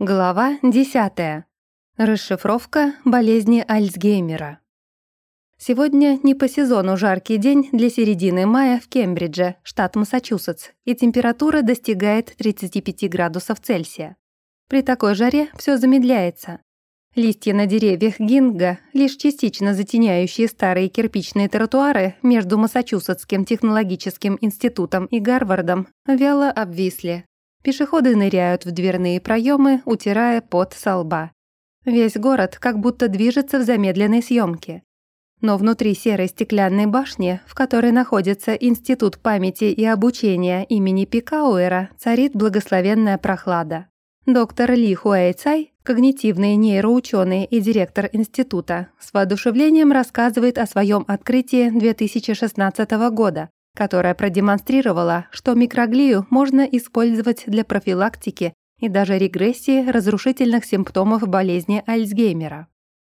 Глава 10. Расшифровка болезни Альцгеймера. Сегодня не по сезону жаркий день для середины мая в Кембридже, штат Массачусетс, и температура достигает 35 градусов Цельсия. При такой жаре все замедляется. Листья на деревьях гинга, лишь частично затеняющие старые кирпичные тротуары между Массачусетским технологическим институтом и Гарвардом, вяло обвисли, Пешеходы ныряют в дверные проемы, утирая пот со лба. Весь город как будто движется в замедленной съемке. Но внутри серой стеклянной башни, в которой находится Институт памяти и обучения имени Пикауэра, царит благословенная прохлада. Доктор Ли Хуэйцай, когнитивный нейроученый и директор института, с воодушевлением рассказывает о своем открытии 2016 года, которая продемонстрировала, что микроглию можно использовать для профилактики и даже регрессии разрушительных симптомов болезни Альцгеймера.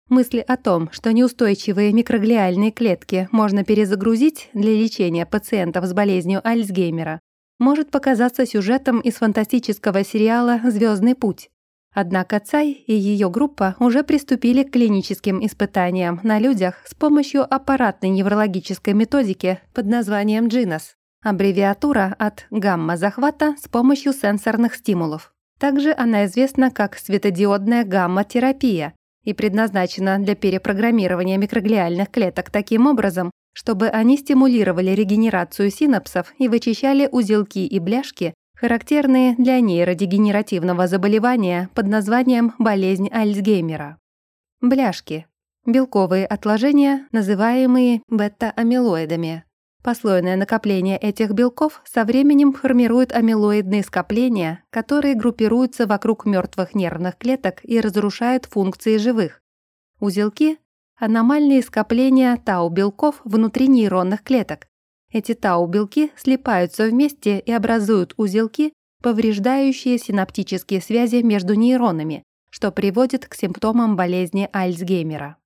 Мысли о том, что неустойчивые микроглиальные клетки можно перезагрузить для лечения пациентов с болезнью Альцгеймера, может показаться сюжетом из фантастического сериала «Звездный путь». Однако Цай и ее группа уже приступили к клиническим испытаниям на людях с помощью аппаратной неврологической методики под названием GINAS, аббревиатура от гамма-захвата с помощью сенсорных стимулов. Также она известна как светодиодная гамма-терапия и предназначена для перепрограммирования микроглиальных клеток таким образом, чтобы они стимулировали регенерацию синапсов и вычищали узелки и бляшки, характерные для нейродегенеративного заболевания под названием болезнь Альцгеймера. Бляшки – белковые отложения, называемые бета-амилоидами. Послойное накопление этих белков со временем формирует амилоидные скопления, которые группируются вокруг мертвых нервных клеток и разрушают функции живых. Узелки – аномальные скопления тау-белков внутри нейронных клеток, эти тау-белки слипаются вместе и образуют узелки, повреждающие синаптические связи между нейронами, что приводит к симптомам болезни Альцгеймера.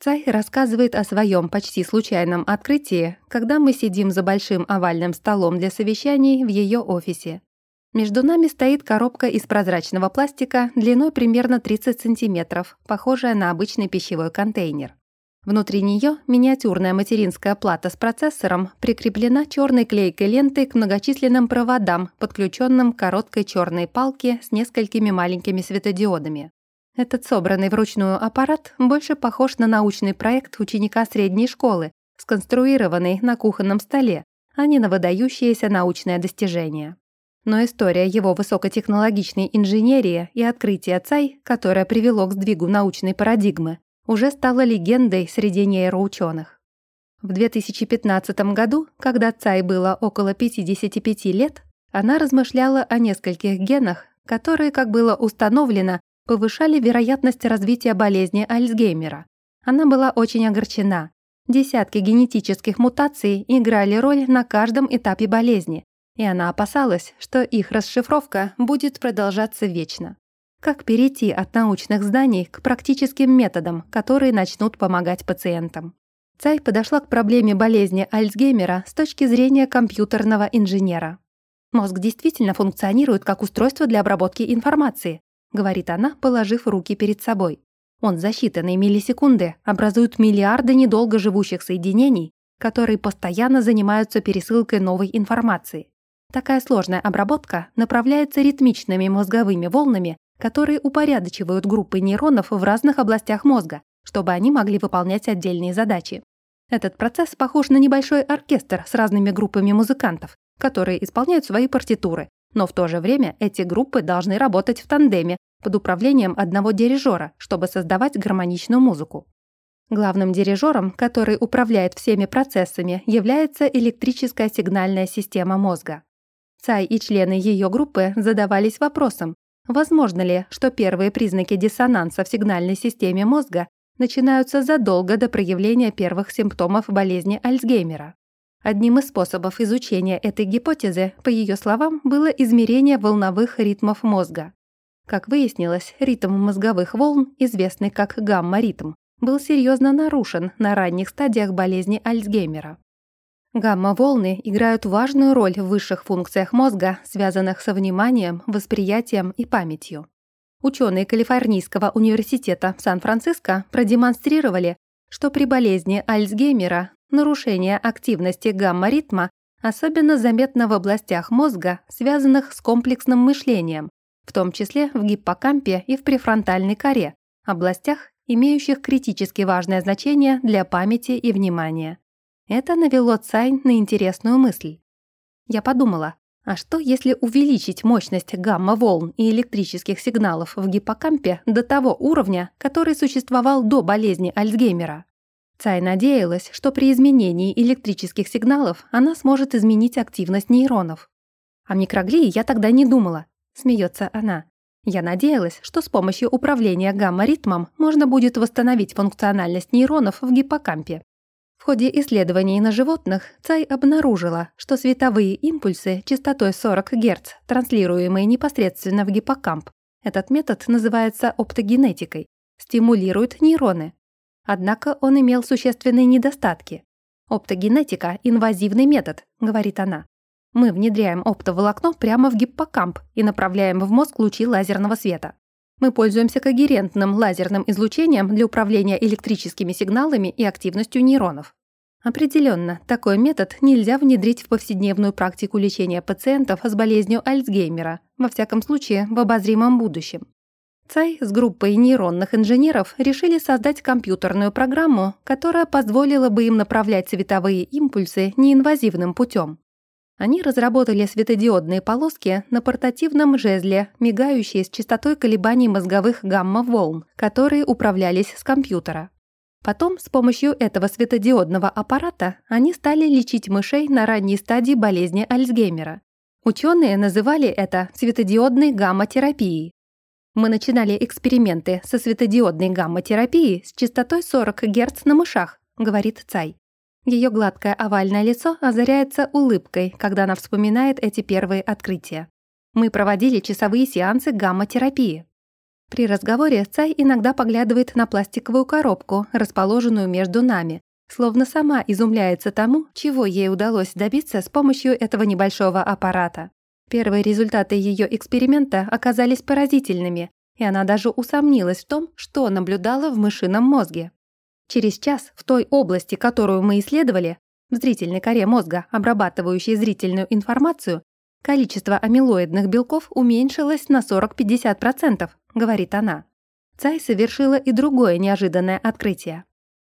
Цай рассказывает о своем почти случайном открытии, когда мы сидим за большим овальным столом для совещаний в ее офисе. Между нами стоит коробка из прозрачного пластика длиной примерно 30 сантиметров, похожая на обычный пищевой контейнер. Внутри нее миниатюрная материнская плата с процессором прикреплена черной клейкой лентой к многочисленным проводам, подключенным к короткой черной палке с несколькими маленькими светодиодами. Этот собранный вручную аппарат больше похож на научный проект ученика средней школы, сконструированный на кухонном столе, а не на выдающееся научное достижение. Но история его высокотехнологичной инженерии и открытия ЦАЙ, которое привело к сдвигу научной парадигмы, уже стала легендой среди нейроученых. В 2015 году, когда Цай было около 55 лет, она размышляла о нескольких генах, которые, как было установлено, повышали вероятность развития болезни Альцгеймера. Она была очень огорчена. Десятки генетических мутаций играли роль на каждом этапе болезни, и она опасалась, что их расшифровка будет продолжаться вечно. Как перейти от научных зданий к практическим методам, которые начнут помогать пациентам? Цай подошла к проблеме болезни Альцгеймера с точки зрения компьютерного инженера. «Мозг действительно функционирует как устройство для обработки информации», говорит она, положив руки перед собой. Он за считанные миллисекунды образует миллиарды недолго живущих соединений, которые постоянно занимаются пересылкой новой информации. Такая сложная обработка направляется ритмичными мозговыми волнами которые упорядочивают группы нейронов в разных областях мозга, чтобы они могли выполнять отдельные задачи. Этот процесс похож на небольшой оркестр с разными группами музыкантов, которые исполняют свои партитуры, но в то же время эти группы должны работать в тандеме под управлением одного дирижера, чтобы создавать гармоничную музыку. Главным дирижером, который управляет всеми процессами, является электрическая сигнальная система мозга. Цай и члены ее группы задавались вопросом, Возможно ли, что первые признаки диссонанса в сигнальной системе мозга начинаются задолго до проявления первых симптомов болезни Альцгеймера? Одним из способов изучения этой гипотезы, по ее словам, было измерение волновых ритмов мозга. Как выяснилось, ритм мозговых волн, известный как гамма-ритм, был серьезно нарушен на ранних стадиях болезни Альцгеймера. Гамма-волны играют важную роль в высших функциях мозга, связанных со вниманием, восприятием и памятью. Ученые Калифорнийского университета Сан-Франциско продемонстрировали, что при болезни Альцгеймера нарушение активности гамма-ритма особенно заметно в областях мозга, связанных с комплексным мышлением, в том числе в гиппокампе и в префронтальной коре, областях, имеющих критически важное значение для памяти и внимания. Это навело Цай на интересную мысль. Я подумала, а что если увеличить мощность гамма-волн и электрических сигналов в гиппокампе до того уровня, который существовал до болезни Альцгеймера? Цай надеялась, что при изменении электрических сигналов она сможет изменить активность нейронов. О микроглии я тогда не думала, смеется она. Я надеялась, что с помощью управления гамма-ритмом можно будет восстановить функциональность нейронов в гиппокампе. В ходе исследований на животных Цай обнаружила, что световые импульсы частотой 40 Гц, транслируемые непосредственно в гиппокамп, этот метод называется оптогенетикой, стимулируют нейроны. Однако он имел существенные недостатки. «Оптогенетика – инвазивный метод», — говорит она. Мы внедряем оптоволокно прямо в гиппокамп и направляем в мозг лучи лазерного света. Мы пользуемся когерентным лазерным излучением для управления электрическими сигналами и активностью нейронов. Определенно, такой метод нельзя внедрить в повседневную практику лечения пациентов с болезнью Альцгеймера, во всяком случае, в обозримом будущем. Цай с группой нейронных инженеров решили создать компьютерную программу, которая позволила бы им направлять световые импульсы неинвазивным путем. Они разработали светодиодные полоски на портативном жезле, мигающие с частотой колебаний мозговых гамма-волн, которые управлялись с компьютера. Потом с помощью этого светодиодного аппарата они стали лечить мышей на ранней стадии болезни Альцгеймера. Ученые называли это светодиодной гамма-терапией. Мы начинали эксперименты со светодиодной гамма-терапией с частотой 40 Гц на мышах, говорит Цай. Ее гладкое овальное лицо озаряется улыбкой, когда она вспоминает эти первые открытия. Мы проводили часовые сеансы гамма-терапии. При разговоре Цай иногда поглядывает на пластиковую коробку, расположенную между нами, словно сама изумляется тому, чего ей удалось добиться с помощью этого небольшого аппарата. Первые результаты ее эксперимента оказались поразительными, и она даже усомнилась в том, что наблюдала в мышином мозге. Через час в той области, которую мы исследовали, в зрительной коре мозга, обрабатывающей зрительную информацию, количество амилоидных белков уменьшилось на 40-50%, говорит она. Цай совершила и другое неожиданное открытие.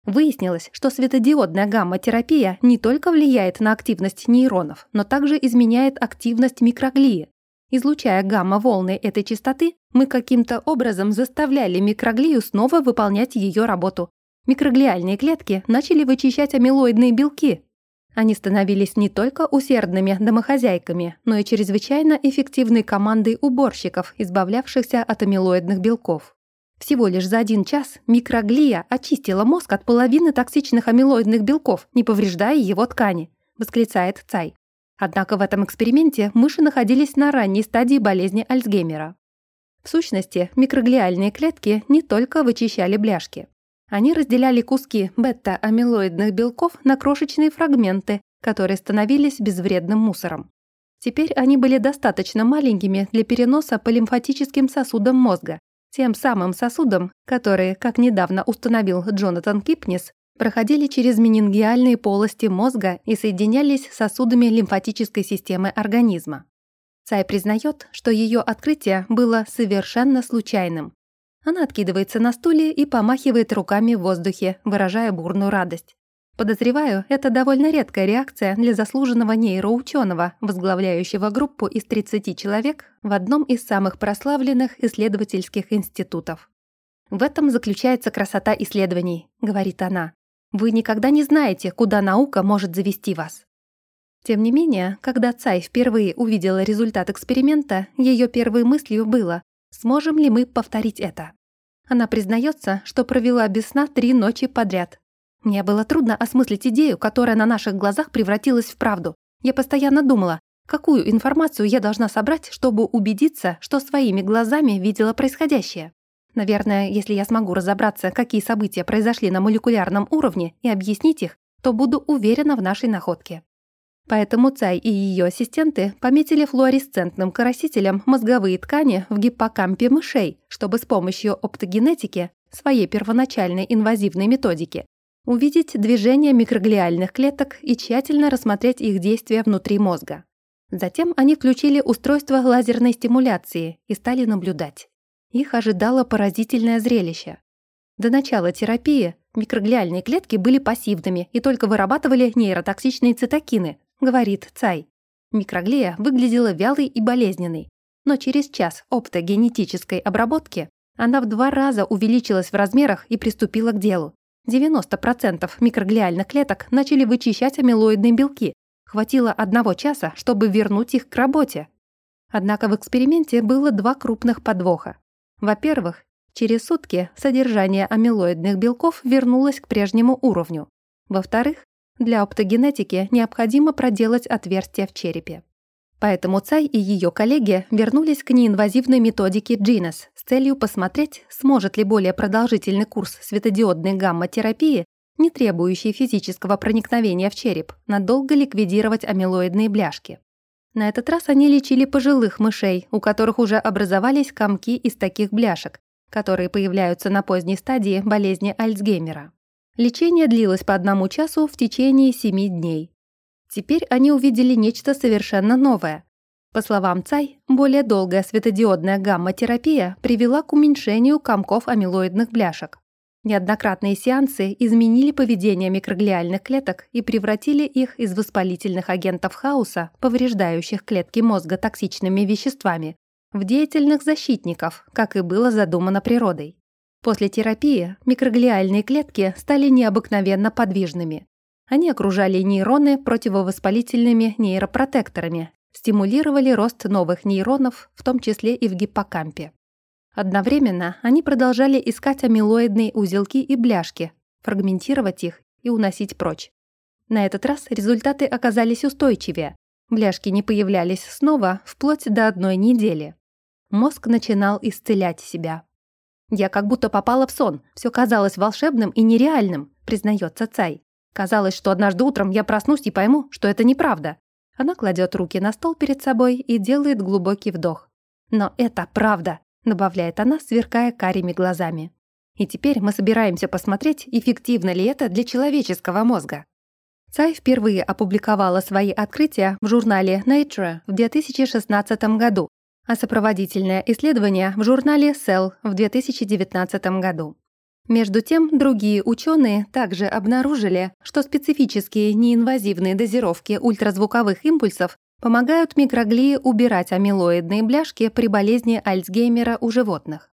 Выяснилось, что светодиодная гамма-терапия не только влияет на активность нейронов, но также изменяет активность микроглии. Излучая гамма-волны этой частоты, мы каким-то образом заставляли микроглию снова выполнять ее работу, Микроглиальные клетки начали вычищать амилоидные белки. Они становились не только усердными домохозяйками, но и чрезвычайно эффективной командой уборщиков, избавлявшихся от амилоидных белков. Всего лишь за один час микроглия очистила мозг от половины токсичных амилоидных белков, не повреждая его ткани, восклицает Цай. Однако в этом эксперименте мыши находились на ранней стадии болезни Альцгеймера. В сущности, микроглиальные клетки не только вычищали бляшки. Они разделяли куски бета-амилоидных белков на крошечные фрагменты, которые становились безвредным мусором. Теперь они были достаточно маленькими для переноса по лимфатическим сосудам мозга, тем самым сосудам, которые, как недавно установил Джонатан Кипнис, проходили через менингиальные полости мозга и соединялись с сосудами лимфатической системы организма. Цай признает, что ее открытие было совершенно случайным, она откидывается на стуле и помахивает руками в воздухе, выражая бурную радость. Подозреваю, это довольно редкая реакция для заслуженного нейроученого, возглавляющего группу из 30 человек в одном из самых прославленных исследовательских институтов. «В этом заключается красота исследований», — говорит она. «Вы никогда не знаете, куда наука может завести вас». Тем не менее, когда Цай впервые увидела результат эксперимента, ее первой мыслью было Сможем ли мы повторить это? Она признается, что провела без сна три ночи подряд. Мне было трудно осмыслить идею, которая на наших глазах превратилась в правду. Я постоянно думала, какую информацию я должна собрать, чтобы убедиться, что своими глазами видела происходящее. Наверное, если я смогу разобраться, какие события произошли на молекулярном уровне и объяснить их, то буду уверена в нашей находке. Поэтому Цай и ее ассистенты пометили флуоресцентным красителем мозговые ткани в гиппокампе мышей, чтобы с помощью оптогенетики, своей первоначальной инвазивной методики, увидеть движение микроглиальных клеток и тщательно рассмотреть их действия внутри мозга. Затем они включили устройство лазерной стимуляции и стали наблюдать. Их ожидало поразительное зрелище. До начала терапии микроглиальные клетки были пассивными и только вырабатывали нейротоксичные цитокины, говорит Цай. Микроглия выглядела вялой и болезненной, но через час оптогенетической обработки она в два раза увеличилась в размерах и приступила к делу. 90% микроглиальных клеток начали вычищать амилоидные белки. Хватило одного часа, чтобы вернуть их к работе. Однако в эксперименте было два крупных подвоха. Во-первых, через сутки содержание амилоидных белков вернулось к прежнему уровню. Во-вторых, для оптогенетики необходимо проделать отверстие в черепе. Поэтому Цай и ее коллеги вернулись к неинвазивной методике GINES с целью посмотреть, сможет ли более продолжительный курс светодиодной гамма-терапии, не требующий физического проникновения в череп, надолго ликвидировать амилоидные бляшки. На этот раз они лечили пожилых мышей, у которых уже образовались комки из таких бляшек, которые появляются на поздней стадии болезни Альцгеймера. Лечение длилось по одному часу в течение семи дней. Теперь они увидели нечто совершенно новое. По словам Цай, более долгая светодиодная гамма-терапия привела к уменьшению комков амилоидных бляшек. Неоднократные сеансы изменили поведение микроглиальных клеток и превратили их из воспалительных агентов хаоса, повреждающих клетки мозга токсичными веществами, в деятельных защитников, как и было задумано природой. После терапии микроглиальные клетки стали необыкновенно подвижными. Они окружали нейроны противовоспалительными нейропротекторами, стимулировали рост новых нейронов, в том числе и в гиппокампе. Одновременно они продолжали искать амилоидные узелки и бляшки, фрагментировать их и уносить прочь. На этот раз результаты оказались устойчивее. Бляшки не появлялись снова вплоть до одной недели. Мозг начинал исцелять себя. «Я как будто попала в сон, все казалось волшебным и нереальным», признается Цай. Казалось, что однажды утром я проснусь и пойму, что это неправда. Она кладет руки на стол перед собой и делает глубокий вдох. «Но это правда», — добавляет она, сверкая карими глазами. «И теперь мы собираемся посмотреть, эффективно ли это для человеческого мозга». Цай впервые опубликовала свои открытия в журнале Nature в 2016 году, а сопроводительное исследование в журнале Cell в 2019 году. Между тем, другие ученые также обнаружили, что специфические неинвазивные дозировки ультразвуковых импульсов помогают микроглии убирать амилоидные бляшки при болезни Альцгеймера у животных.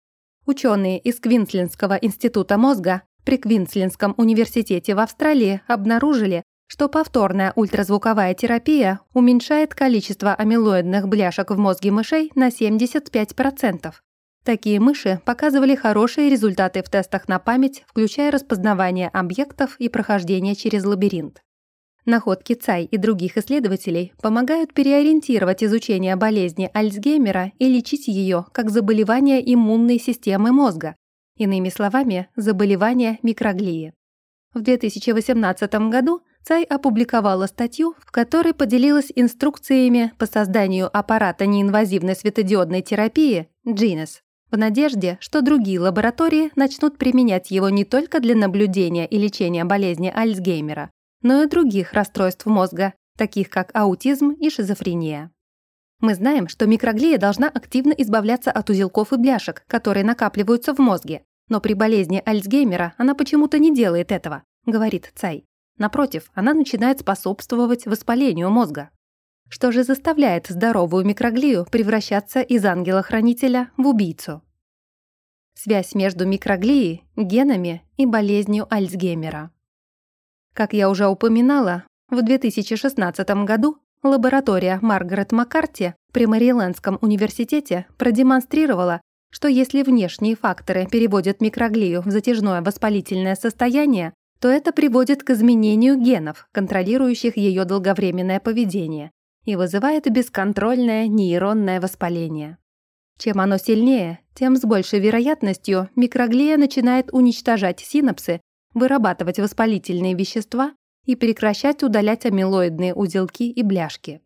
Ученые из Квинслендского института мозга при Квинслендском университете в Австралии обнаружили, что повторная ультразвуковая терапия уменьшает количество амилоидных бляшек в мозге мышей на 75%, Такие мыши показывали хорошие результаты в тестах на память, включая распознавание объектов и прохождение через лабиринт. Находки ЦАЙ и других исследователей помогают переориентировать изучение болезни Альцгеймера и лечить ее как заболевание иммунной системы мозга, иными словами, заболевание микроглии. В 2018 году ЦАЙ опубликовала статью, в которой поделилась инструкциями по созданию аппарата неинвазивной светодиодной терапии GENES в надежде, что другие лаборатории начнут применять его не только для наблюдения и лечения болезни Альцгеймера, но и других расстройств мозга, таких как аутизм и шизофрения. Мы знаем, что микроглия должна активно избавляться от узелков и бляшек, которые накапливаются в мозге, но при болезни Альцгеймера она почему-то не делает этого, говорит Цай. Напротив, она начинает способствовать воспалению мозга. Что же заставляет здоровую микроглию превращаться из ангела-хранителя в убийцу? Связь между микроглией, генами и болезнью Альцгеймера. Как я уже упоминала, в 2016 году лаборатория Маргарет Маккарти при Мэрилендском университете продемонстрировала, что если внешние факторы переводят микроглию в затяжное воспалительное состояние, то это приводит к изменению генов, контролирующих ее долговременное поведение, и вызывает бесконтрольное нейронное воспаление. Чем оно сильнее, тем с большей вероятностью микроглия начинает уничтожать синапсы, вырабатывать воспалительные вещества, и прекращать удалять амилоидные узелки и бляшки.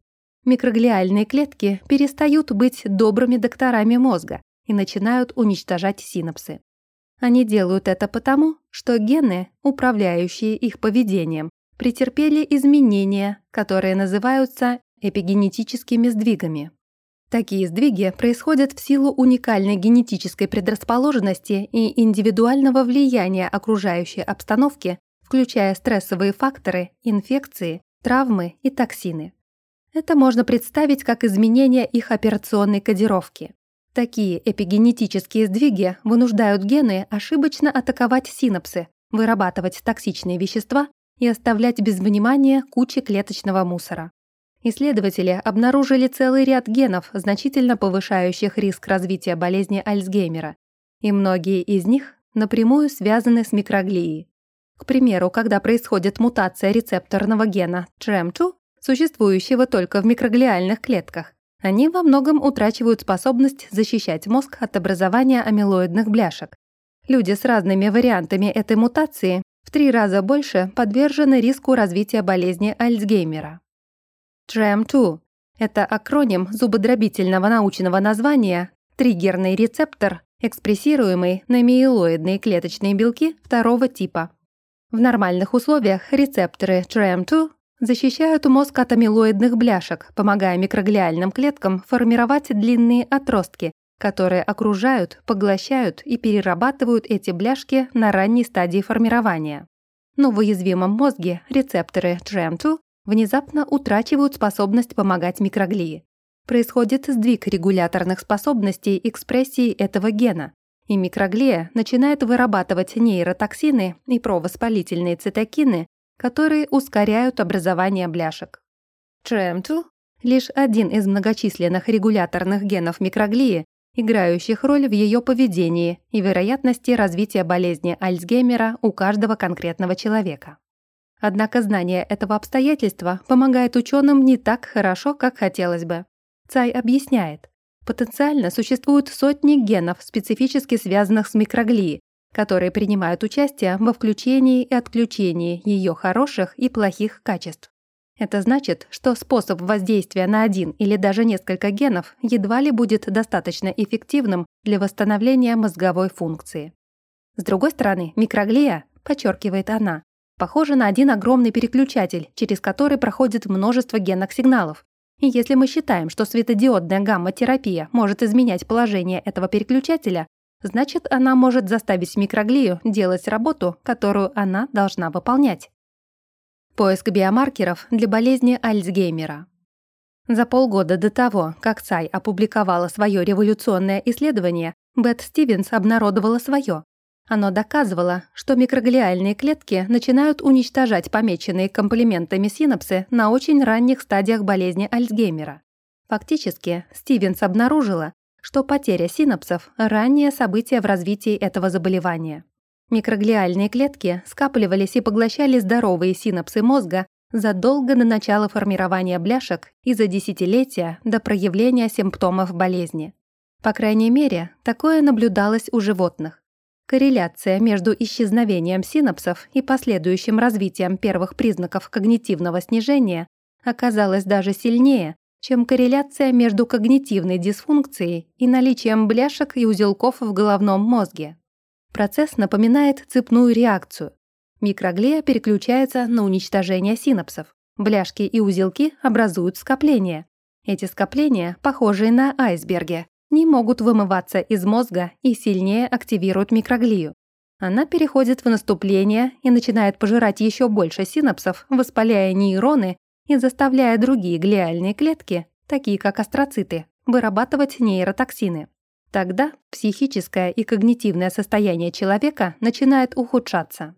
Микроглиальные клетки перестают быть добрыми докторами мозга и начинают уничтожать синапсы. Они делают это потому, что гены, управляющие их поведением, претерпели изменения, которые называются эпигенетическими сдвигами. Такие сдвиги происходят в силу уникальной генетической предрасположенности и индивидуального влияния окружающей обстановки, включая стрессовые факторы, инфекции, травмы и токсины. Это можно представить как изменение их операционной кодировки. Такие эпигенетические сдвиги вынуждают гены ошибочно атаковать синапсы, вырабатывать токсичные вещества и оставлять без внимания кучи клеточного мусора. Исследователи обнаружили целый ряд генов, значительно повышающих риск развития болезни Альцгеймера, и многие из них напрямую связаны с микроглией. К примеру, когда происходит мутация рецепторного гена TREM2, существующего только в микроглиальных клетках, они во многом утрачивают способность защищать мозг от образования амилоидных бляшек. Люди с разными вариантами этой мутации в три раза больше подвержены риску развития болезни Альцгеймера. TREM2 – это акроним зубодробительного научного названия «триггерный рецептор, экспрессируемый на миелоидные клеточные белки второго типа». В нормальных условиях рецепторы TREM2 защищают мозг от амилоидных бляшек, помогая микроглиальным клеткам формировать длинные отростки, которые окружают, поглощают и перерабатывают эти бляшки на ранней стадии формирования. Но в уязвимом мозге рецепторы TREM2 внезапно утрачивают способность помогать микроглии. Происходит сдвиг регуляторных способностей экспрессии этого гена, и микроглия начинает вырабатывать нейротоксины и провоспалительные цитокины, которые ускоряют образование бляшек. TREM2 – лишь один из многочисленных регуляторных генов микроглии, играющих роль в ее поведении и вероятности развития болезни Альцгеймера у каждого конкретного человека. Однако знание этого обстоятельства помогает ученым не так хорошо, как хотелось бы. Цай объясняет, потенциально существуют сотни генов, специфически связанных с микроглией, которые принимают участие во включении и отключении ее хороших и плохих качеств. Это значит, что способ воздействия на один или даже несколько генов едва ли будет достаточно эффективным для восстановления мозговой функции. С другой стороны, микроглия, подчеркивает она, похожа на один огромный переключатель, через который проходит множество генных сигналов. И если мы считаем, что светодиодная гамма-терапия может изменять положение этого переключателя, значит, она может заставить микроглию делать работу, которую она должна выполнять. Поиск биомаркеров для болезни Альцгеймера. За полгода до того, как Цай опубликовала свое революционное исследование, Бет Стивенс обнародовала свое. Оно доказывало, что микроглиальные клетки начинают уничтожать помеченные комплементами синапсы на очень ранних стадиях болезни Альцгеймера. Фактически, Стивенс обнаружила, что потеря синапсов – раннее событие в развитии этого заболевания. Микроглиальные клетки скапливались и поглощали здоровые синапсы мозга задолго до начала формирования бляшек и за десятилетия до проявления симптомов болезни. По крайней мере, такое наблюдалось у животных. Корреляция между исчезновением синапсов и последующим развитием первых признаков когнитивного снижения оказалась даже сильнее, чем корреляция между когнитивной дисфункцией и наличием бляшек и узелков в головном мозге. Процесс напоминает цепную реакцию. Микроглия переключается на уничтожение синапсов. Бляшки и узелки образуют скопления. Эти скопления, похожие на айсберги, не могут вымываться из мозга и сильнее активируют микроглию. Она переходит в наступление и начинает пожирать еще больше синапсов, воспаляя нейроны и заставляя другие глиальные клетки, такие как астроциты, вырабатывать нейротоксины. Тогда психическое и когнитивное состояние человека начинает ухудшаться.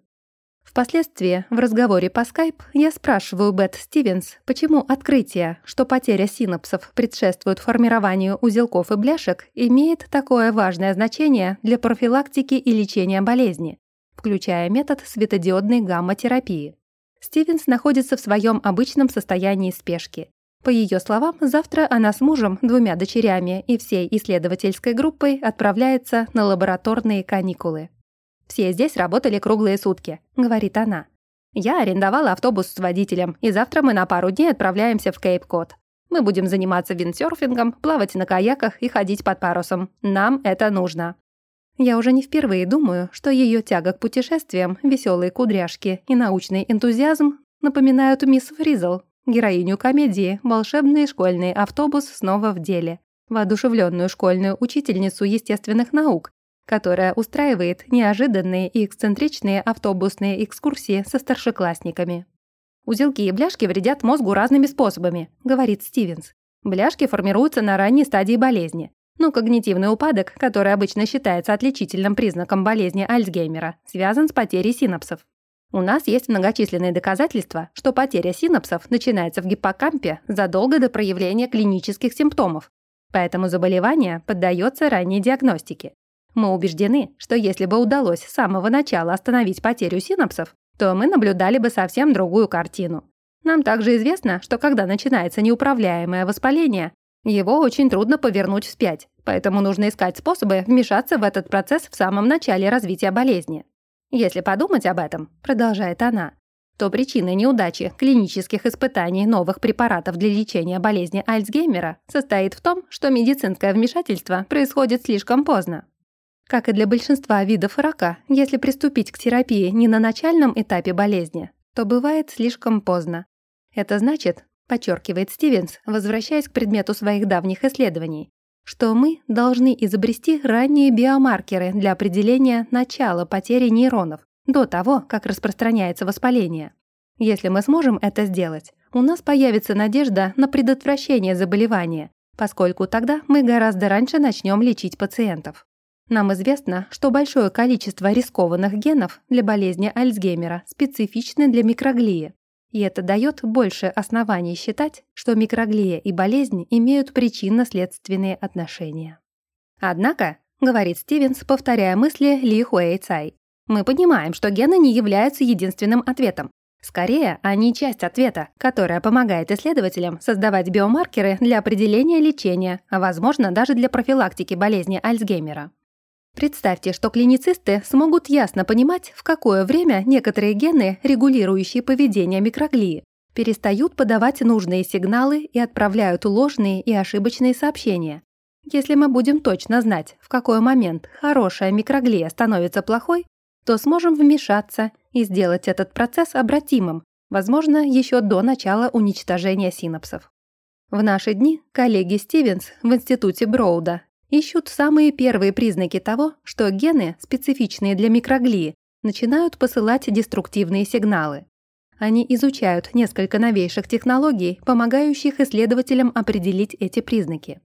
Впоследствии, в разговоре по скайп, я спрашиваю Бет Стивенс, почему открытие, что потеря синапсов предшествует формированию узелков и бляшек, имеет такое важное значение для профилактики и лечения болезни, включая метод светодиодной гамма-терапии. Стивенс находится в своем обычном состоянии спешки. По ее словам, завтра она с мужем, двумя дочерями и всей исследовательской группой отправляется на лабораторные каникулы. «Все здесь работали круглые сутки», — говорит она. Я арендовала автобус с водителем, и завтра мы на пару дней отправляемся в Кейп-Кот. Мы будем заниматься виндсерфингом, плавать на каяках и ходить под парусом. Нам это нужно. Я уже не впервые думаю, что ее тяга к путешествиям, веселые кудряшки и научный энтузиазм напоминают мисс Фризл, героиню комедии «Волшебный школьный автобус снова в деле», воодушевленную школьную учительницу естественных наук, которая устраивает неожиданные и эксцентричные автобусные экскурсии со старшеклассниками. «Узелки и бляшки вредят мозгу разными способами», — говорит Стивенс. Бляшки формируются на ранней стадии болезни, но когнитивный упадок, который обычно считается отличительным признаком болезни Альцгеймера, связан с потерей синапсов. У нас есть многочисленные доказательства, что потеря синапсов начинается в гиппокампе задолго до проявления клинических симптомов, поэтому заболевание поддается ранней диагностике. Мы убеждены, что если бы удалось с самого начала остановить потерю синапсов, то мы наблюдали бы совсем другую картину. Нам также известно, что когда начинается неуправляемое воспаление, его очень трудно повернуть вспять, поэтому нужно искать способы вмешаться в этот процесс в самом начале развития болезни. Если подумать об этом, продолжает она, то причиной неудачи клинических испытаний новых препаратов для лечения болезни Альцгеймера состоит в том, что медицинское вмешательство происходит слишком поздно. Как и для большинства видов рака, если приступить к терапии не на начальном этапе болезни, то бывает слишком поздно. Это значит, подчеркивает Стивенс, возвращаясь к предмету своих давних исследований, что мы должны изобрести ранние биомаркеры для определения начала потери нейронов до того, как распространяется воспаление. Если мы сможем это сделать, у нас появится надежда на предотвращение заболевания, поскольку тогда мы гораздо раньше начнем лечить пациентов. Нам известно, что большое количество рискованных генов для болезни Альцгеймера специфичны для микроглии, и это дает больше оснований считать, что микроглия и болезнь имеют причинно-следственные отношения. Однако, говорит Стивенс, повторяя мысли Ли Хуэй Цай, мы понимаем, что гены не являются единственным ответом. Скорее, они часть ответа, которая помогает исследователям создавать биомаркеры для определения лечения, а возможно даже для профилактики болезни Альцгеймера. Представьте, что клиницисты смогут ясно понимать, в какое время некоторые гены, регулирующие поведение микроглии, перестают подавать нужные сигналы и отправляют ложные и ошибочные сообщения. Если мы будем точно знать, в какой момент хорошая микроглия становится плохой, то сможем вмешаться и сделать этот процесс обратимым, возможно, еще до начала уничтожения синапсов. В наши дни коллеги Стивенс в Институте Броуда ищут самые первые признаки того, что гены, специфичные для микроглии, начинают посылать деструктивные сигналы. Они изучают несколько новейших технологий, помогающих исследователям определить эти признаки.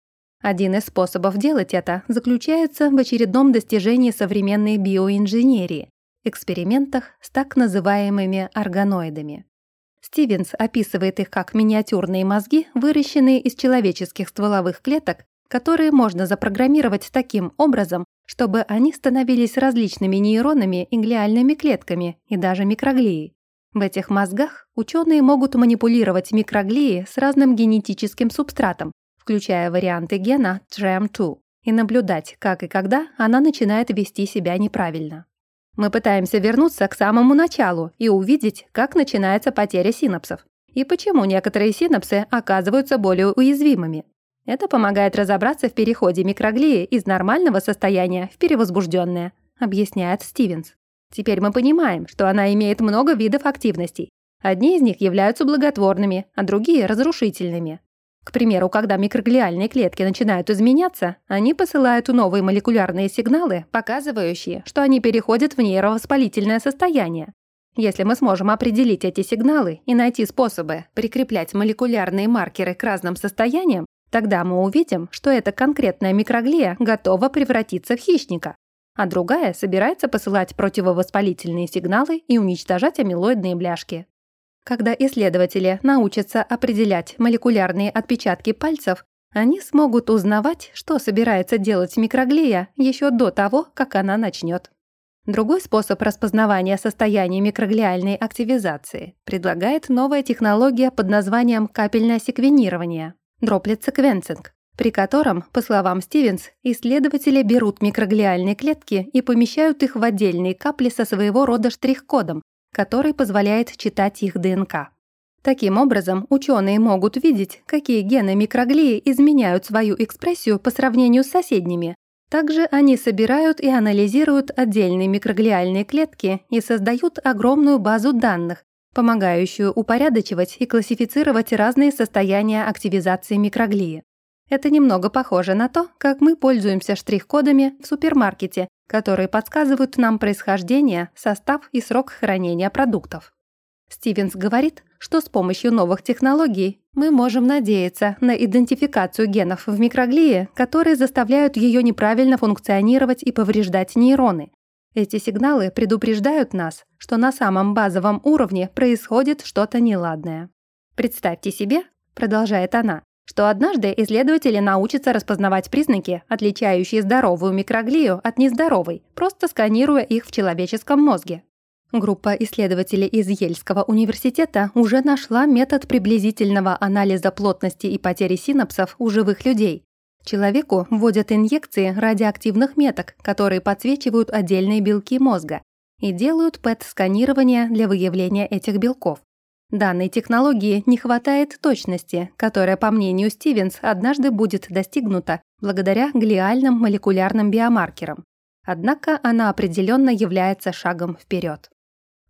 Один из способов делать это заключается в очередном достижении современной биоинженерии – экспериментах с так называемыми органоидами. Стивенс описывает их как миниатюрные мозги, выращенные из человеческих стволовых клеток которые можно запрограммировать таким образом, чтобы они становились различными нейронами и глиальными клетками и даже микроглией. В этих мозгах ученые могут манипулировать микроглии с разным генетическим субстратом, включая варианты гена TREM2, и наблюдать, как и когда она начинает вести себя неправильно. Мы пытаемся вернуться к самому началу и увидеть, как начинается потеря синапсов, и почему некоторые синапсы оказываются более уязвимыми. Это помогает разобраться в переходе микроглии из нормального состояния в перевозбужденное, объясняет Стивенс. Теперь мы понимаем, что она имеет много видов активностей. Одни из них являются благотворными, а другие – разрушительными. К примеру, когда микроглиальные клетки начинают изменяться, они посылают новые молекулярные сигналы, показывающие, что они переходят в нейровоспалительное состояние. Если мы сможем определить эти сигналы и найти способы прикреплять молекулярные маркеры к разным состояниям, Тогда мы увидим, что эта конкретная микроглия готова превратиться в хищника, а другая собирается посылать противовоспалительные сигналы и уничтожать амилоидные бляшки. Когда исследователи научатся определять молекулярные отпечатки пальцев, они смогут узнавать, что собирается делать микроглия еще до того, как она начнет. Другой способ распознавания состояния микроглиальной активизации предлагает новая технология под названием капельное секвенирование дроплет-секвенсинг, при котором, по словам Стивенс, исследователи берут микроглиальные клетки и помещают их в отдельные капли со своего рода штрих-кодом, который позволяет читать их ДНК. Таким образом, ученые могут видеть, какие гены микроглии изменяют свою экспрессию по сравнению с соседними. Также они собирают и анализируют отдельные микроглиальные клетки и создают огромную базу данных, помогающую упорядочивать и классифицировать разные состояния активизации микроглии. Это немного похоже на то, как мы пользуемся штрих-кодами в супермаркете, которые подсказывают нам происхождение, состав и срок хранения продуктов. Стивенс говорит, что с помощью новых технологий мы можем надеяться на идентификацию генов в микроглии, которые заставляют ее неправильно функционировать и повреждать нейроны. Эти сигналы предупреждают нас, что на самом базовом уровне происходит что-то неладное. Представьте себе, продолжает она, что однажды исследователи научатся распознавать признаки, отличающие здоровую микроглию от нездоровой, просто сканируя их в человеческом мозге. Группа исследователей из Ельского университета уже нашла метод приблизительного анализа плотности и потери синапсов у живых людей. Человеку вводят инъекции радиоактивных меток, которые подсвечивают отдельные белки мозга, и делают ПЭТ-сканирование для выявления этих белков. Данной технологии не хватает точности, которая, по мнению Стивенс, однажды будет достигнута благодаря глиальным молекулярным биомаркерам. Однако она определенно является шагом вперед.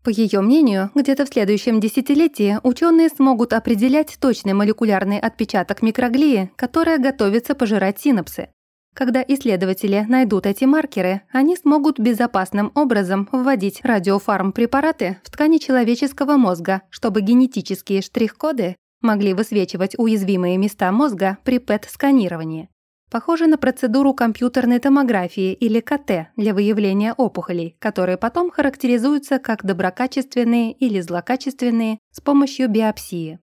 По ее мнению, где-то в следующем десятилетии ученые смогут определять точный молекулярный отпечаток микроглии, которая готовится пожирать синапсы. Когда исследователи найдут эти маркеры, они смогут безопасным образом вводить радиофарм-препараты в ткани человеческого мозга, чтобы генетические штрих-коды могли высвечивать уязвимые места мозга при ПЭТ-сканировании. Похоже на процедуру компьютерной томографии или КТ для выявления опухолей, которые потом характеризуются как доброкачественные или злокачественные с помощью биопсии.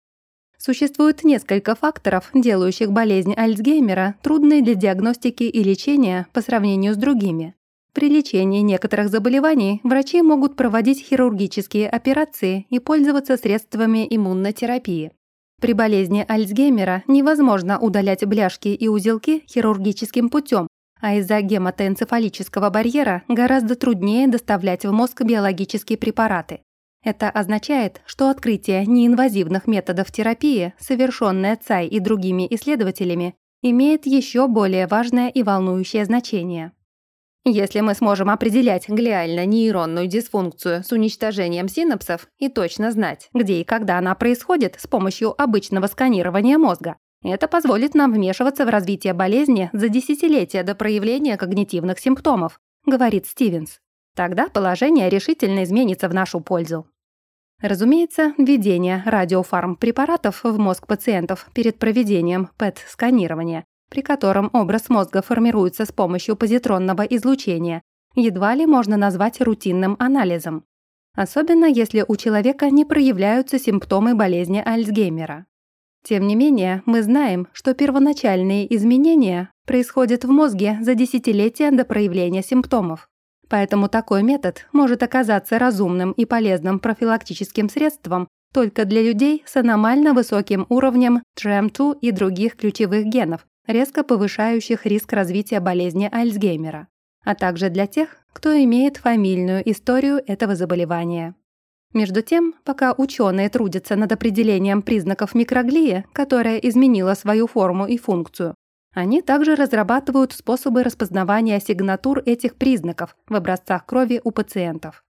Существует несколько факторов, делающих болезнь Альцгеймера трудной для диагностики и лечения по сравнению с другими. При лечении некоторых заболеваний врачи могут проводить хирургические операции и пользоваться средствами иммунотерапии. При болезни Альцгеймера невозможно удалять бляшки и узелки хирургическим путем, а из-за гематоэнцефалического барьера гораздо труднее доставлять в мозг биологические препараты. Это означает, что открытие неинвазивных методов терапии, совершенное ЦАЙ и другими исследователями, имеет еще более важное и волнующее значение. Если мы сможем определять глиально-нейронную дисфункцию с уничтожением синапсов и точно знать, где и когда она происходит с помощью обычного сканирования мозга, это позволит нам вмешиваться в развитие болезни за десятилетия до проявления когнитивных симптомов, говорит Стивенс. Тогда положение решительно изменится в нашу пользу. Разумеется, введение радиофармпрепаратов в мозг пациентов перед проведением ПЭТ-сканирования при котором образ мозга формируется с помощью позитронного излучения, едва ли можно назвать рутинным анализом. Особенно если у человека не проявляются симптомы болезни Альцгеймера. Тем не менее, мы знаем, что первоначальные изменения происходят в мозге за десятилетия до проявления симптомов. Поэтому такой метод может оказаться разумным и полезным профилактическим средством только для людей с аномально высоким уровнем TREM2 и других ключевых генов, резко повышающих риск развития болезни Альцгеймера, а также для тех, кто имеет фамильную историю этого заболевания. Между тем, пока ученые трудятся над определением признаков микроглии, которая изменила свою форму и функцию, они также разрабатывают способы распознавания сигнатур этих признаков в образцах крови у пациентов.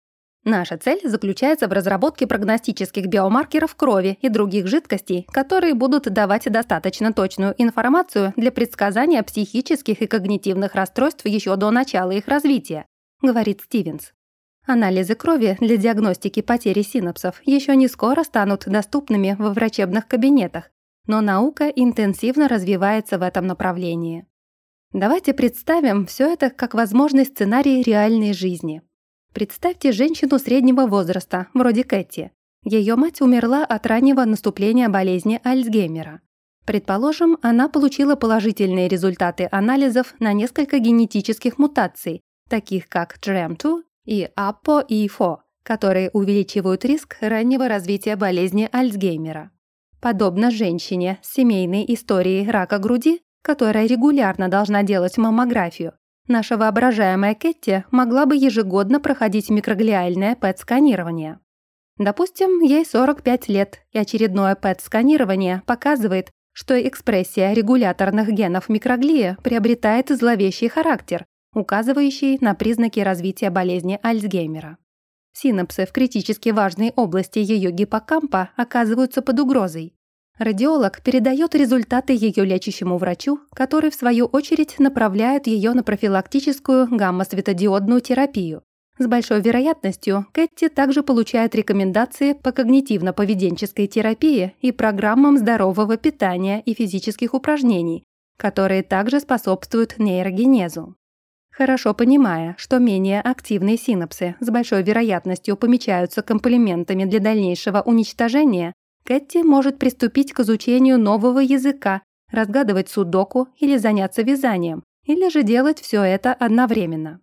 Наша цель заключается в разработке прогностических биомаркеров крови и других жидкостей, которые будут давать достаточно точную информацию для предсказания психических и когнитивных расстройств еще до начала их развития, говорит Стивенс. Анализы крови для диагностики потери синапсов еще не скоро станут доступными во врачебных кабинетах, но наука интенсивно развивается в этом направлении. Давайте представим все это как возможный сценарий реальной жизни. Представьте женщину среднего возраста, вроде Кэти. Ее мать умерла от раннего наступления болезни Альцгеймера. Предположим, она получила положительные результаты анализов на несколько генетических мутаций, таких как TREM2 и APOE4, которые увеличивают риск раннего развития болезни Альцгеймера. Подобно женщине с семейной историей рака груди, которая регулярно должна делать маммографию, Наша воображаемая Кетти могла бы ежегодно проходить микроглиальное ПЭТ-сканирование. Допустим, ей 45 лет, и очередное ПЭТ-сканирование показывает, что экспрессия регуляторных генов микроглия приобретает зловещий характер, указывающий на признаки развития болезни Альцгеймера. Синапсы в критически важной области ее гиппокампа оказываются под угрозой. Радиолог передает результаты ее лечащему врачу, который, в свою очередь, направляет ее на профилактическую гамма-светодиодную терапию. С большой вероятностью Кэти также получает рекомендации по когнитивно-поведенческой терапии и программам здорового питания и физических упражнений, которые также способствуют нейрогенезу. Хорошо понимая, что менее активные синапсы с большой вероятностью помечаются комплиментами для дальнейшего уничтожения, Кэти может приступить к изучению нового языка, разгадывать судоку или заняться вязанием, или же делать все это одновременно.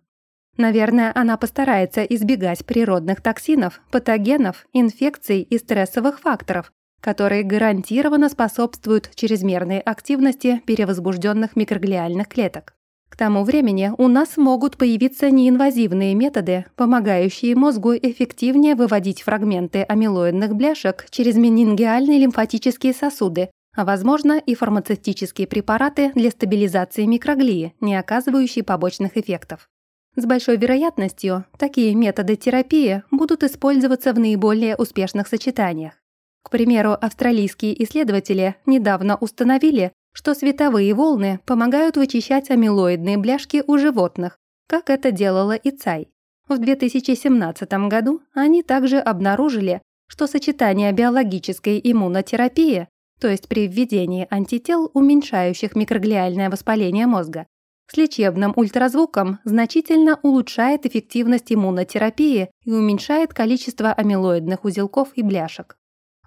Наверное, она постарается избегать природных токсинов, патогенов, инфекций и стрессовых факторов, которые гарантированно способствуют чрезмерной активности перевозбужденных микроглиальных клеток. К тому времени у нас могут появиться неинвазивные методы, помогающие мозгу эффективнее выводить фрагменты амилоидных бляшек через менингиальные лимфатические сосуды, а возможно и фармацевтические препараты для стабилизации микроглии, не оказывающие побочных эффектов. С большой вероятностью такие методы терапии будут использоваться в наиболее успешных сочетаниях. К примеру, австралийские исследователи недавно установили, что световые волны помогают вычищать амилоидные бляшки у животных, как это делала и ЦАЙ. В 2017 году они также обнаружили, что сочетание биологической иммунотерапии, то есть при введении антител, уменьшающих микроглиальное воспаление мозга, с лечебным ультразвуком значительно улучшает эффективность иммунотерапии и уменьшает количество амилоидных узелков и бляшек.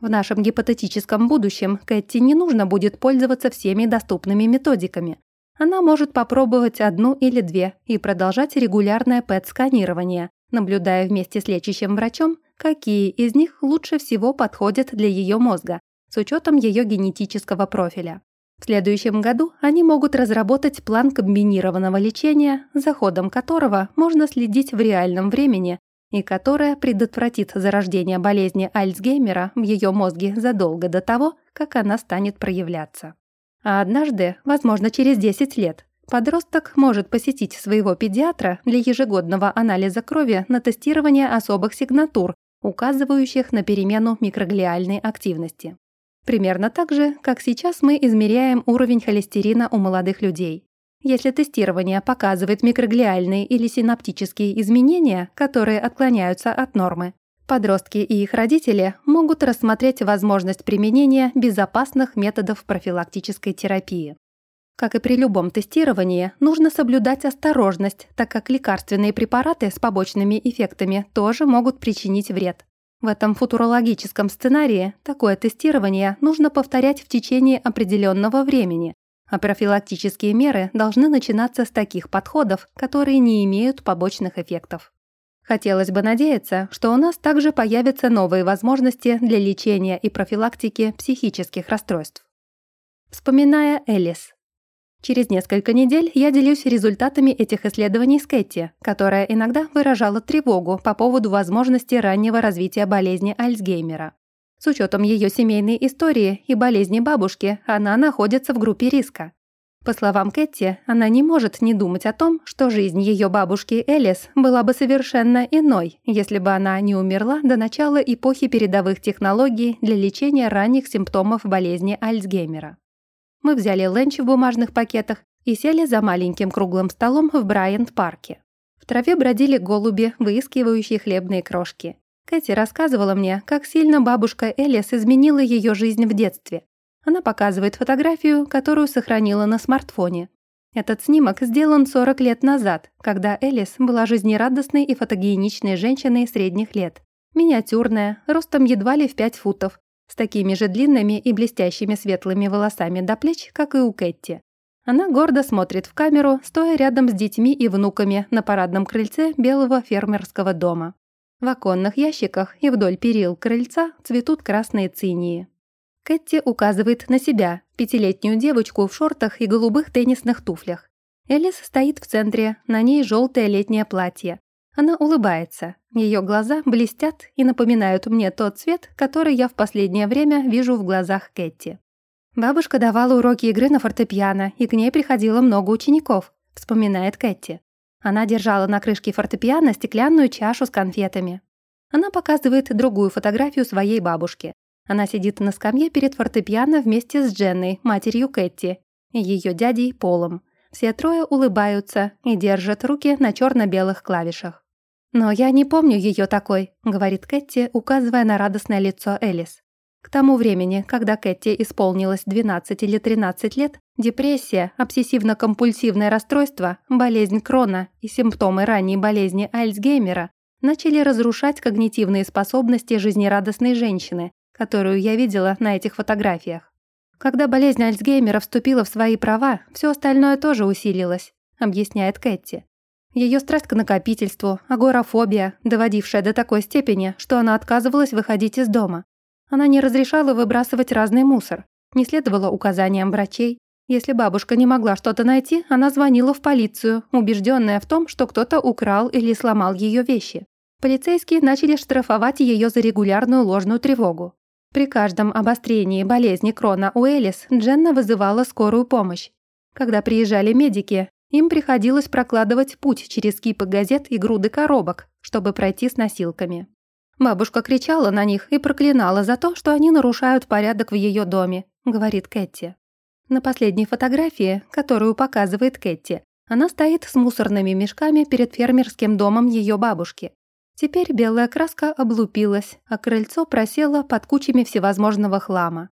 В нашем гипотетическом будущем Кэти не нужно будет пользоваться всеми доступными методиками. Она может попробовать одну или две и продолжать регулярное ПЭТ-сканирование, наблюдая вместе с лечащим врачом, какие из них лучше всего подходят для ее мозга, с учетом ее генетического профиля. В следующем году они могут разработать план комбинированного лечения, за ходом которого можно следить в реальном времени и которое предотвратит зарождение болезни Альцгеймера в ее мозге задолго до того, как она станет проявляться. А однажды, возможно, через 10 лет, подросток может посетить своего педиатра для ежегодного анализа крови на тестирование особых сигнатур, указывающих на перемену микроглиальной активности. Примерно так же, как сейчас мы измеряем уровень холестерина у молодых людей. Если тестирование показывает микроглиальные или синаптические изменения, которые отклоняются от нормы, подростки и их родители могут рассмотреть возможность применения безопасных методов профилактической терапии. Как и при любом тестировании, нужно соблюдать осторожность, так как лекарственные препараты с побочными эффектами тоже могут причинить вред. В этом футурологическом сценарии такое тестирование нужно повторять в течение определенного времени, а профилактические меры должны начинаться с таких подходов, которые не имеют побочных эффектов. Хотелось бы надеяться, что у нас также появятся новые возможности для лечения и профилактики психических расстройств. Вспоминая Элис, Через несколько недель я делюсь результатами этих исследований с Кэти, которая иногда выражала тревогу по поводу возможности раннего развития болезни Альцгеймера. С учетом ее семейной истории и болезни бабушки, она находится в группе риска. По словам Кэти, она не может не думать о том, что жизнь ее бабушки Элис была бы совершенно иной, если бы она не умерла до начала эпохи передовых технологий для лечения ранних симптомов болезни Альцгеймера. Мы взяли ленч в бумажных пакетах и сели за маленьким круглым столом в Брайант-парке. В траве бродили голуби, выискивающие хлебные крошки. Кэти рассказывала мне, как сильно бабушка Элис изменила ее жизнь в детстве. Она показывает фотографию, которую сохранила на смартфоне. Этот снимок сделан 40 лет назад, когда Элис была жизнерадостной и фотогеничной женщиной средних лет. Миниатюрная, ростом едва ли в 5 футов, с такими же длинными и блестящими светлыми волосами до плеч, как и у Кэти. Она гордо смотрит в камеру, стоя рядом с детьми и внуками на парадном крыльце белого фермерского дома. В оконных ящиках и вдоль перил крыльца цветут красные цинии. Кэти указывает на себя, пятилетнюю девочку в шортах и голубых теннисных туфлях. Элис стоит в центре, на ней желтое летнее платье. Она улыбается. Ее глаза блестят и напоминают мне тот цвет, который я в последнее время вижу в глазах Кэти. Бабушка давала уроки игры на фортепиано, и к ней приходило много учеников, вспоминает Кэти. Она держала на крышке фортепиано стеклянную чашу с конфетами. Она показывает другую фотографию своей бабушки. Она сидит на скамье перед фортепиано вместе с Дженной, матерью Кэти, и ее дядей Полом. Все трое улыбаются и держат руки на черно-белых клавишах. «Но я не помню ее такой», — говорит Кэти, указывая на радостное лицо Элис. К тому времени, когда Кэти исполнилось 12 или 13 лет, депрессия, обсессивно-компульсивное расстройство, болезнь Крона и симптомы ранней болезни Альцгеймера начали разрушать когнитивные способности жизнерадостной женщины, которую я видела на этих фотографиях. Когда болезнь Альцгеймера вступила в свои права, все остальное тоже усилилось, объясняет Кэти. Ее страсть к накопительству, агорафобия, доводившая до такой степени, что она отказывалась выходить из дома. Она не разрешала выбрасывать разный мусор, не следовала указаниям врачей. Если бабушка не могла что-то найти, она звонила в полицию, убежденная в том, что кто-то украл или сломал ее вещи. Полицейские начали штрафовать ее за регулярную ложную тревогу. При каждом обострении болезни Крона у Элис Дженна вызывала скорую помощь. Когда приезжали медики, им приходилось прокладывать путь через кипы газет и груды коробок, чтобы пройти с носилками. Бабушка кричала на них и проклинала за то, что они нарушают порядок в ее доме, говорит Кэти. На последней фотографии, которую показывает Кэти, она стоит с мусорными мешками перед фермерским домом ее бабушки. Теперь белая краска облупилась, а крыльцо просело под кучами всевозможного хлама.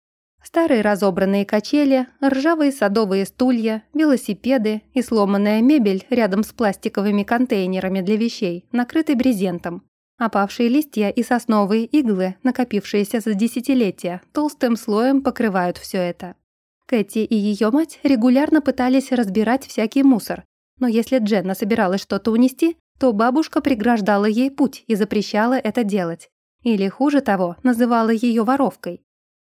Старые разобранные качели, ржавые садовые стулья, велосипеды и сломанная мебель рядом с пластиковыми контейнерами для вещей, накрыты брезентом. Опавшие листья и сосновые иглы, накопившиеся за десятилетия, толстым слоем покрывают все это. Кэти и ее мать регулярно пытались разбирать всякий мусор, но если Дженна собиралась что-то унести, то бабушка преграждала ей путь и запрещала это делать. Или, хуже того, называла ее воровкой.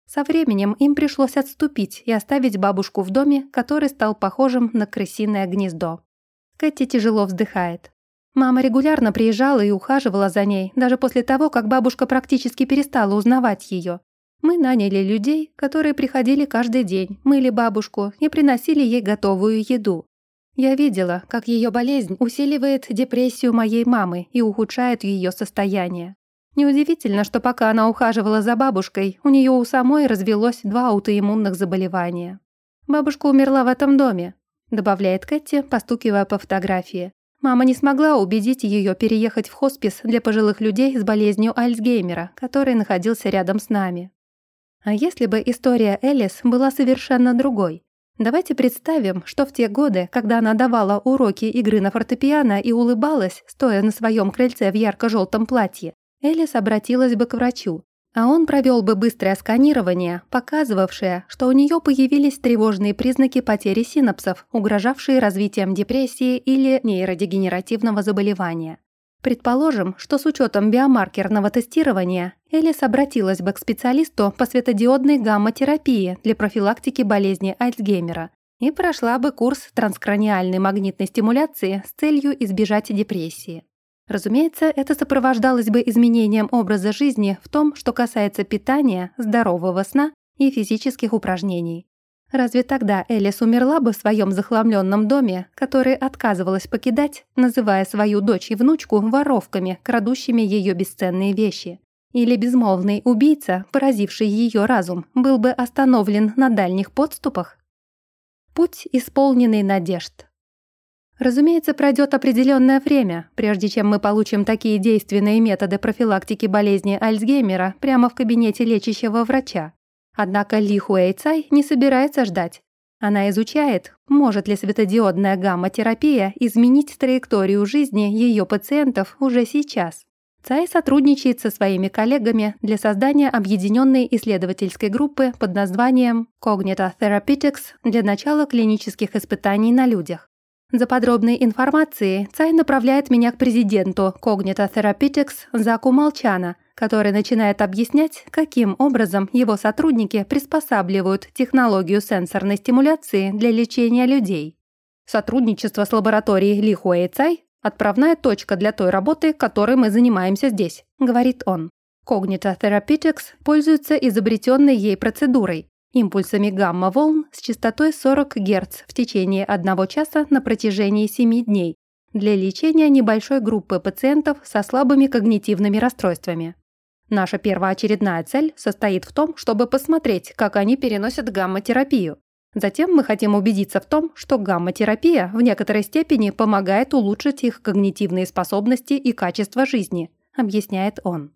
Со временем им пришлось отступить и оставить бабушку в доме, который стал похожим на крысиное гнездо. Кэти тяжело вздыхает. Мама регулярно приезжала и ухаживала за ней, даже после того, как бабушка практически перестала узнавать ее. Мы наняли людей, которые приходили каждый день, мыли бабушку и приносили ей готовую еду. Я видела, как ее болезнь усиливает депрессию моей мамы и ухудшает ее состояние. Неудивительно, что пока она ухаживала за бабушкой, у нее у самой развелось два аутоиммунных заболевания. «Бабушка умерла в этом доме», — добавляет Кэти, постукивая по фотографии. Мама не смогла убедить ее переехать в хоспис для пожилых людей с болезнью Альцгеймера, который находился рядом с нами. А если бы история Элис была совершенно другой? Давайте представим, что в те годы, когда она давала уроки игры на фортепиано и улыбалась, стоя на своем крыльце в ярко-желтом платье, Элис обратилась бы к врачу, а он провел бы быстрое сканирование, показывавшее, что у нее появились тревожные признаки потери синапсов, угрожавшие развитием депрессии или нейродегенеративного заболевания. Предположим, что с учетом биомаркерного тестирования Элис обратилась бы к специалисту по светодиодной гамма-терапии для профилактики болезни Альцгеймера и прошла бы курс транскраниальной магнитной стимуляции с целью избежать депрессии. Разумеется, это сопровождалось бы изменением образа жизни в том, что касается питания, здорового сна и физических упражнений. Разве тогда Элис умерла бы в своем захламленном доме, который отказывалась покидать, называя свою дочь и внучку воровками, крадущими ее бесценные вещи? Или безмолвный убийца, поразивший ее разум, был бы остановлен на дальних подступах? Путь, исполненный надежд. Разумеется, пройдет определенное время, прежде чем мы получим такие действенные методы профилактики болезни Альцгеймера прямо в кабинете лечащего врача. Однако Ли Хуэй не собирается ждать. Она изучает, может ли светодиодная гамма-терапия изменить траекторию жизни ее пациентов уже сейчас. Цай сотрудничает со своими коллегами для создания объединенной исследовательской группы под названием Cognita Therapeutics для начала клинических испытаний на людях. За подробной информацией Цай направляет меня к президенту Cognita Therapeutics Заку Молчана, который начинает объяснять, каким образом его сотрудники приспосабливают технологию сенсорной стимуляции для лечения людей. Сотрудничество с лабораторией Ли Хуэй Цай отправная точка для той работы, которой мы занимаемся здесь», — говорит он. Cognita Therapeutics пользуется изобретенной ей процедурой – импульсами гамма-волн с частотой 40 Гц в течение одного часа на протяжении 7 дней для лечения небольшой группы пациентов со слабыми когнитивными расстройствами. Наша первоочередная цель состоит в том, чтобы посмотреть, как они переносят гамма-терапию. Затем мы хотим убедиться в том, что гамма-терапия в некоторой степени помогает улучшить их когнитивные способности и качество жизни, объясняет он.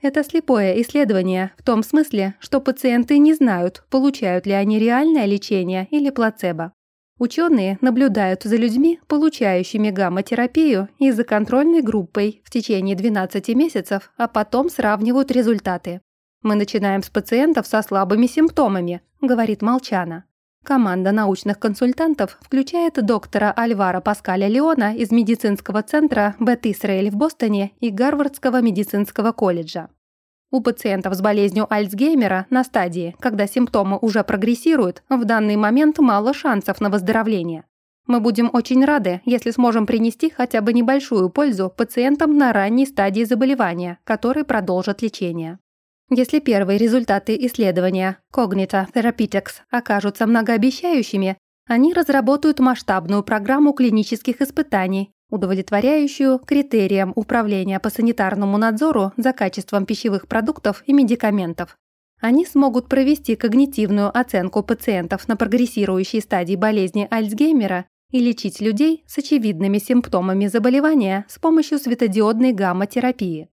Это слепое исследование в том смысле, что пациенты не знают, получают ли они реальное лечение или плацебо. Ученые наблюдают за людьми, получающими гамма-терапию, и за контрольной группой в течение 12 месяцев, а потом сравнивают результаты. «Мы начинаем с пациентов со слабыми симптомами», – говорит Молчана. Команда научных консультантов включает доктора Альвара Паскаля Леона из медицинского центра Бет Исраэль в Бостоне и Гарвардского медицинского колледжа. У пациентов с болезнью Альцгеймера на стадии, когда симптомы уже прогрессируют, в данный момент мало шансов на выздоровление. Мы будем очень рады, если сможем принести хотя бы небольшую пользу пациентам на ранней стадии заболевания, которые продолжат лечение. Если первые результаты исследования Cognita Therapeutics окажутся многообещающими, они разработают масштабную программу клинических испытаний, удовлетворяющую критериям управления по санитарному надзору за качеством пищевых продуктов и медикаментов. Они смогут провести когнитивную оценку пациентов на прогрессирующей стадии болезни Альцгеймера и лечить людей с очевидными симптомами заболевания с помощью светодиодной гамма-терапии.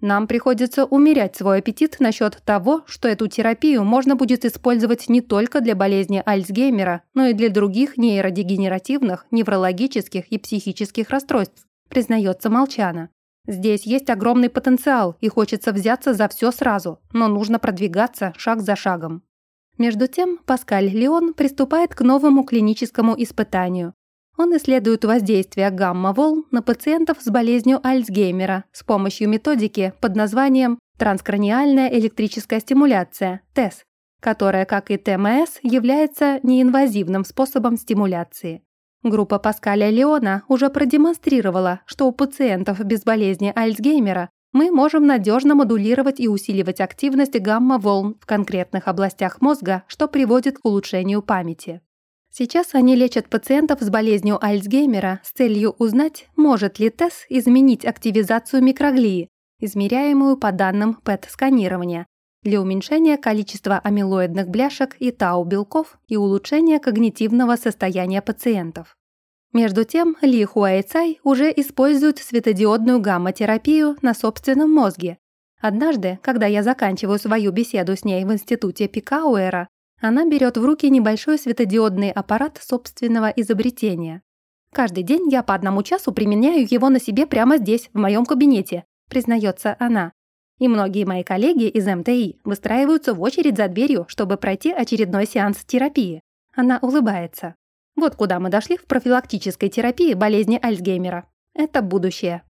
Нам приходится умерять свой аппетит насчет того, что эту терапию можно будет использовать не только для болезни Альцгеймера, но и для других нейродегенеративных, неврологических и психических расстройств, признается Молчана. Здесь есть огромный потенциал, и хочется взяться за все сразу, но нужно продвигаться шаг за шагом. Между тем, Паскаль Леон приступает к новому клиническому испытанию. Он исследует воздействие гамма-волн на пациентов с болезнью Альцгеймера с помощью методики под названием транскраниальная электрическая стимуляция, ТЭС, которая, как и ТМС, является неинвазивным способом стимуляции. Группа Паскаля Леона уже продемонстрировала, что у пациентов без болезни Альцгеймера мы можем надежно модулировать и усиливать активность гамма-волн в конкретных областях мозга, что приводит к улучшению памяти. Сейчас они лечат пациентов с болезнью Альцгеймера с целью узнать, может ли ТЭС изменить активизацию микроглии, измеряемую по данным ПЭТ-сканирования, для уменьшения количества амилоидных бляшек и тау-белков и улучшения когнитивного состояния пациентов. Между тем, Ли Хуайцай уже использует светодиодную гамма-терапию на собственном мозге. Однажды, когда я заканчиваю свою беседу с ней в институте Пикауэра, она берет в руки небольшой светодиодный аппарат собственного изобретения. «Каждый день я по одному часу применяю его на себе прямо здесь, в моем кабинете», признается она. И многие мои коллеги из МТИ выстраиваются в очередь за дверью, чтобы пройти очередной сеанс терапии. Она улыбается. Вот куда мы дошли в профилактической терапии болезни Альцгеймера. Это будущее.